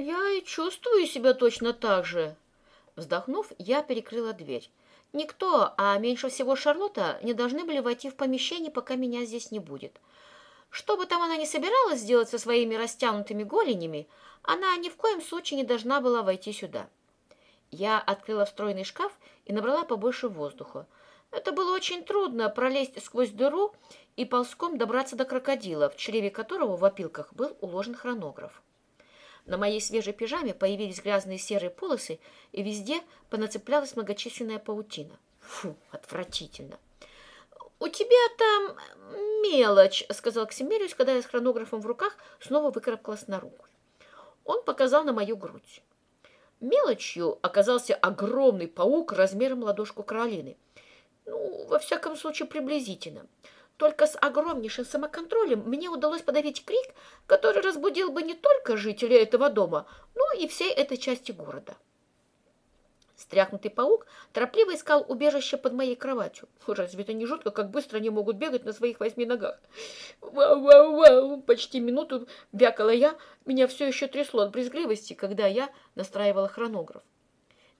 Я и чувствую себя точно так же. Вздохнув, я перекрыла дверь. Никто, а меньше всего Шарлотта, не должны были войти в помещение, пока меня здесь не будет. Что бы там она ни собиралась сделать со своими растянутыми голенями, она ни в коем случае не должна была войти сюда. Я открыла встроенный шкаф и набрала побольше воздуха. Это было очень трудно пролезть сквозь дыру и ползком добраться до крокодила, в чреве которого в опилках был уложен хронограф. На моей свежей пижаме появились грязные серые полосы, и везде понацеплялась многочисленная паутина. Фу, отвратительно. «У тебя там мелочь», — сказал Ксимериус, когда я с хронографом в руках снова выкарабкалась на руку. Он показал на мою грудь. Мелочью оказался огромный паук размером ладошку Каролины. Ну, во всяком случае, приблизительно. Только с огромнейшим самоконтролем мне удалось подавить крик, который разбудил бы не только жителей этого дома, но и всей этой части города. Стряхнутый паук торопливо искал убежище под моей кроватью. Разве это не жутко, как быстро они могут бегать на своих восьми ногах? Вау-вау-вау! Почти минуту вякала я, меня все еще трясло от брезгливости, когда я настраивала хронограф.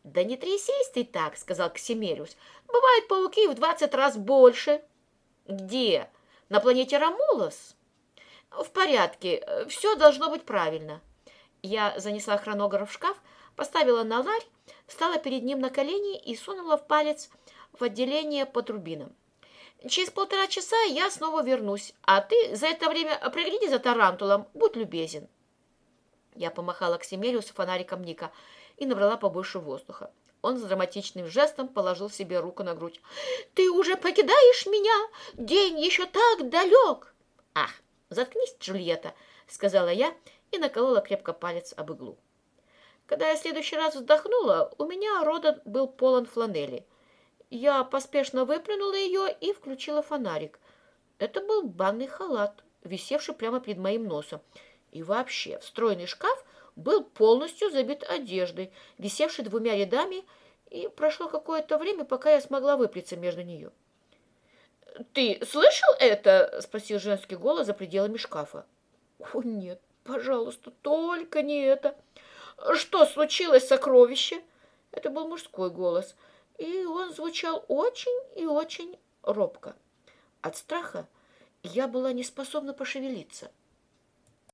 «Да не трясись ты так», — сказал Ксимериус. «Бывают пауки в двадцать раз больше». «Где? На планете Рамулос?» «В порядке. Все должно быть правильно». Я занесла хронограф в шкаф, поставила на ларь, встала перед ним на колени и сунула в палец в отделение по турбинам. Через полтора часа я снова вернусь, а ты за это время пригляди за тарантулом, будь любезен. Я помахала к Семелиусу фонариком Ника и набрала побольше воздуха. Он с драматичным жестом положил себе руку на грудь. «Ты уже покидаешь меня? День еще так далек!» «Ах, заткнись, Джульетта!» — сказала я и наколола крепко палец об иглу. Когда я в следующий раз вздохнула, у меня рот был полон фланели. Я поспешно выплюнула ее и включила фонарик. Это был банный халат, висевший прямо перед моим носом. И вообще, встроенный шкаф — был полностью забит одеждой, висевшей двумя рядами, и прошло какое-то время, пока я смогла выплеться между нее. «Ты слышал это?» — спросил женский голос за пределами шкафа. «О, нет, пожалуйста, только не это!» «Что случилось, сокровище?» Это был мужской голос, и он звучал очень и очень робко. От страха я была не способна пошевелиться.